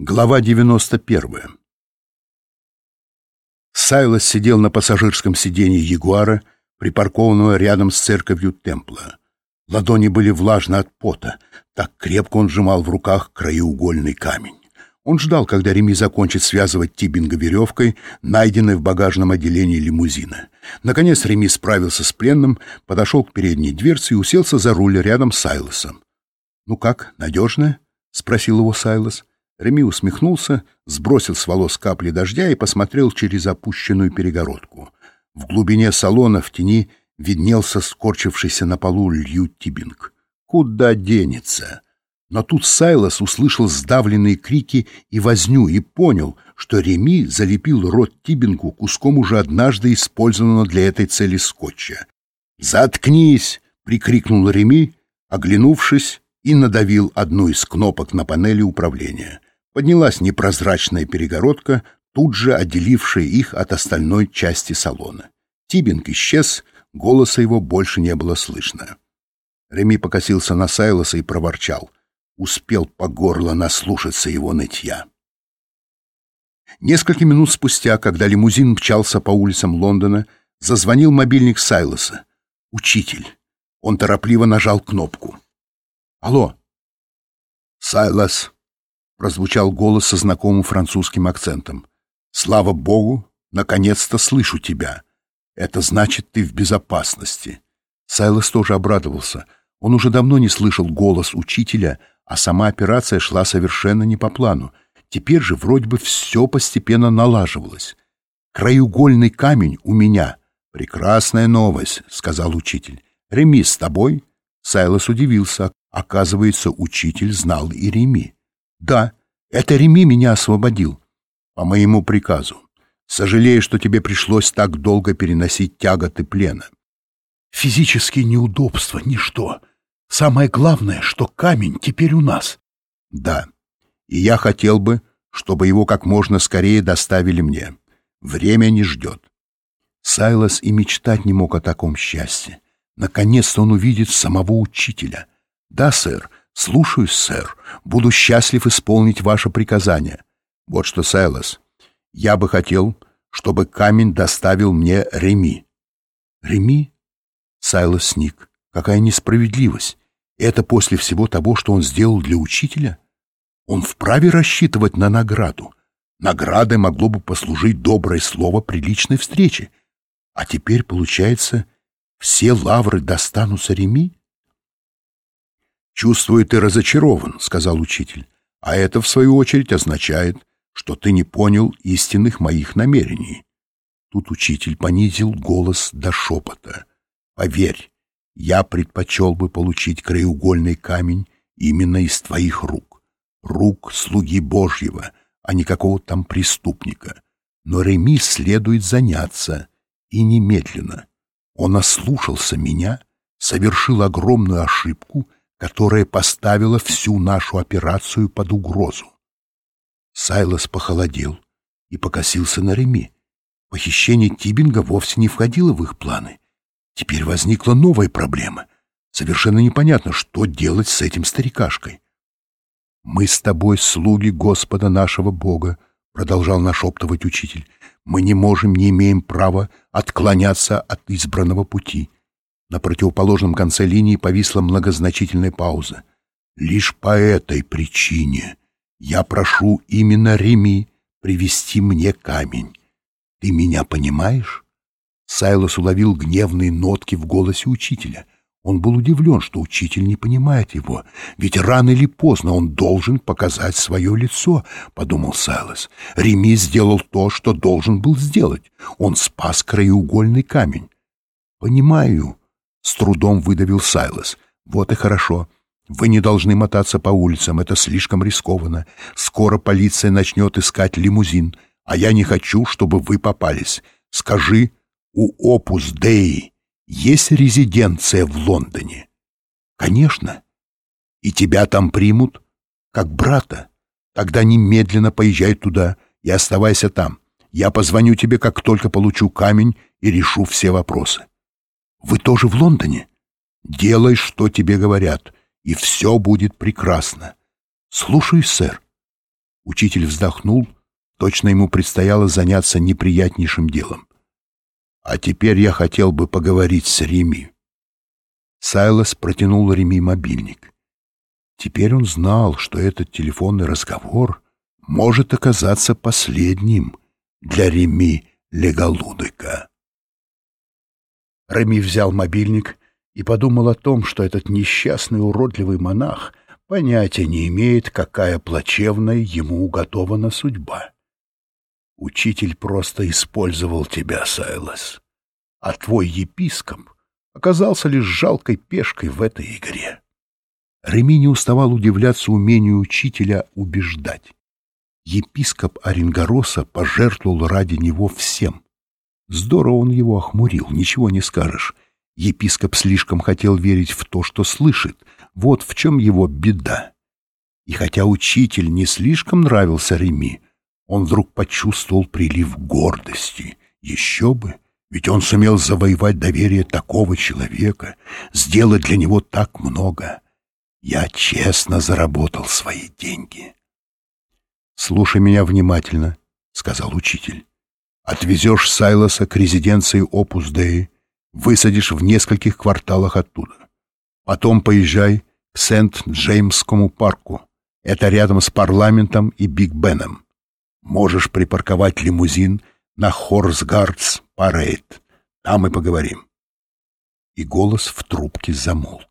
Глава 91. Сайлос сидел на пассажирском сиденье Ягуара, припаркованного рядом с церковью Темпла. Ладони были влажны от пота, так крепко он сжимал в руках краеугольный камень. Он ждал, когда Реми закончит связывать Тибинга веревкой, найденной в багажном отделении лимузина. Наконец Реми справился с пленным, подошел к передней дверце и уселся за руль рядом с Сайлосом. «Ну как, надежно?» — спросил его Сайлос. Реми усмехнулся, сбросил с волос капли дождя и посмотрел через опущенную перегородку. В глубине салона в тени виднелся скорчившийся на полу Лью Тибинг. Куда денется? Но тут Сайлос услышал сдавленные крики и возню и понял, что Реми залепил рот Тибингу куском уже однажды использованного для этой цели скотча. «Заткнись!» — прикрикнул Реми, оглянувшись, и надавил одну из кнопок на панели управления. Поднялась непрозрачная перегородка, тут же отделившая их от остальной части салона. Тибинг исчез, голоса его больше не было слышно. Реми покосился на Сайлоса и проворчал. Успел по горло наслушаться его нытья. Несколько минут спустя, когда лимузин мчался по улицам Лондона, зазвонил мобильник Сайлоса. «Учитель». Он торопливо нажал кнопку. «Алло». «Сайлос», прозвучал голос со знакомым французским акцентом. «Слава Богу, наконец-то слышу тебя. Это значит, ты в безопасности». Сайлос тоже обрадовался. Он уже давно не слышал голос учителя, а сама операция шла совершенно не по плану. Теперь же вроде бы все постепенно налаживалось. «Краеугольный камень у меня». «Прекрасная новость», — сказал учитель. «Реми с тобой?» Сайлос удивился. Оказывается, учитель знал и Реми. Да, это Реми меня освободил. По моему приказу. Сожалею, что тебе пришлось так долго переносить тяготы плена. Физические неудобства — ничто. Самое главное, что камень теперь у нас. Да, и я хотел бы, чтобы его как можно скорее доставили мне. Время не ждет. Сайлос и мечтать не мог о таком счастье. Наконец-то он увидит самого учителя. Да, сэр, «Слушаюсь, сэр. Буду счастлив исполнить ваше приказание. Вот что, Сайлос, я бы хотел, чтобы камень доставил мне Реми». «Реми?» Сайлос сник. «Какая несправедливость! Это после всего того, что он сделал для учителя? Он вправе рассчитывать на награду. Наградой могло бы послужить доброе слово при личной встрече. А теперь, получается, все лавры достанутся Реми?» «Чувствую, ты разочарован», — сказал учитель. «А это, в свою очередь, означает, что ты не понял истинных моих намерений». Тут учитель понизил голос до шепота. «Поверь, я предпочел бы получить краеугольный камень именно из твоих рук. Рук слуги Божьего, а не какого-то там преступника. Но Реми следует заняться, и немедленно. Он ослушался меня, совершил огромную ошибку — которая поставила всю нашу операцию под угрозу. Сайлос похолодел и покосился на Реми. Похищение Тибинга вовсе не входило в их планы. Теперь возникла новая проблема. Совершенно непонятно, что делать с этим старикашкой. «Мы с тобой слуги Господа нашего Бога», — продолжал нашептывать учитель. «Мы не можем, не имеем права отклоняться от избранного пути. На противоположном конце линии повисла многозначительная пауза. «Лишь по этой причине я прошу именно Реми привести мне камень. Ты меня понимаешь?» Сайлос уловил гневные нотки в голосе учителя. Он был удивлен, что учитель не понимает его, ведь рано или поздно он должен показать свое лицо, — подумал Сайлос. Реми сделал то, что должен был сделать. Он спас краеугольный камень. «Понимаю», с трудом выдавил Сайлос. «Вот и хорошо. Вы не должны мотаться по улицам, это слишком рискованно. Скоро полиция начнет искать лимузин, а я не хочу, чтобы вы попались. Скажи, у Опус Деи есть резиденция в Лондоне?» «Конечно. И тебя там примут, как брата. Тогда немедленно поезжай туда и оставайся там. Я позвоню тебе, как только получу камень и решу все вопросы». Вы тоже в Лондоне? Делай, что тебе говорят, и все будет прекрасно. Слушаюсь, сэр. Учитель вздохнул, точно ему предстояло заняться неприятнейшим делом. «А теперь я хотел бы поговорить с Реми». Сайлос протянул Реми мобильник. Теперь он знал, что этот телефонный разговор может оказаться последним для Реми Леголудыка. Реми взял мобильник и подумал о том, что этот несчастный уродливый монах понятия не имеет, какая плачевная ему уготована судьба. Учитель просто использовал тебя, Сайлас, а твой епископ оказался лишь жалкой пешкой в этой игре. Реми не уставал удивляться умению учителя убеждать. Епископ Оренгороса пожертвовал ради него всем. Здорово он его охмурил, ничего не скажешь. Епископ слишком хотел верить в то, что слышит. Вот в чем его беда. И хотя учитель не слишком нравился Реми, он вдруг почувствовал прилив гордости. Еще бы, ведь он сумел завоевать доверие такого человека, сделать для него так много. Я честно заработал свои деньги. «Слушай меня внимательно», — сказал учитель. «Отвезешь Сайлоса к резиденции Опус Деи, высадишь в нескольких кварталах оттуда. Потом поезжай к Сент-Джеймскому парку. Это рядом с парламентом и Биг Беном. Можешь припарковать лимузин на Хорсгардс Парейд. Там и поговорим». И голос в трубке замолк.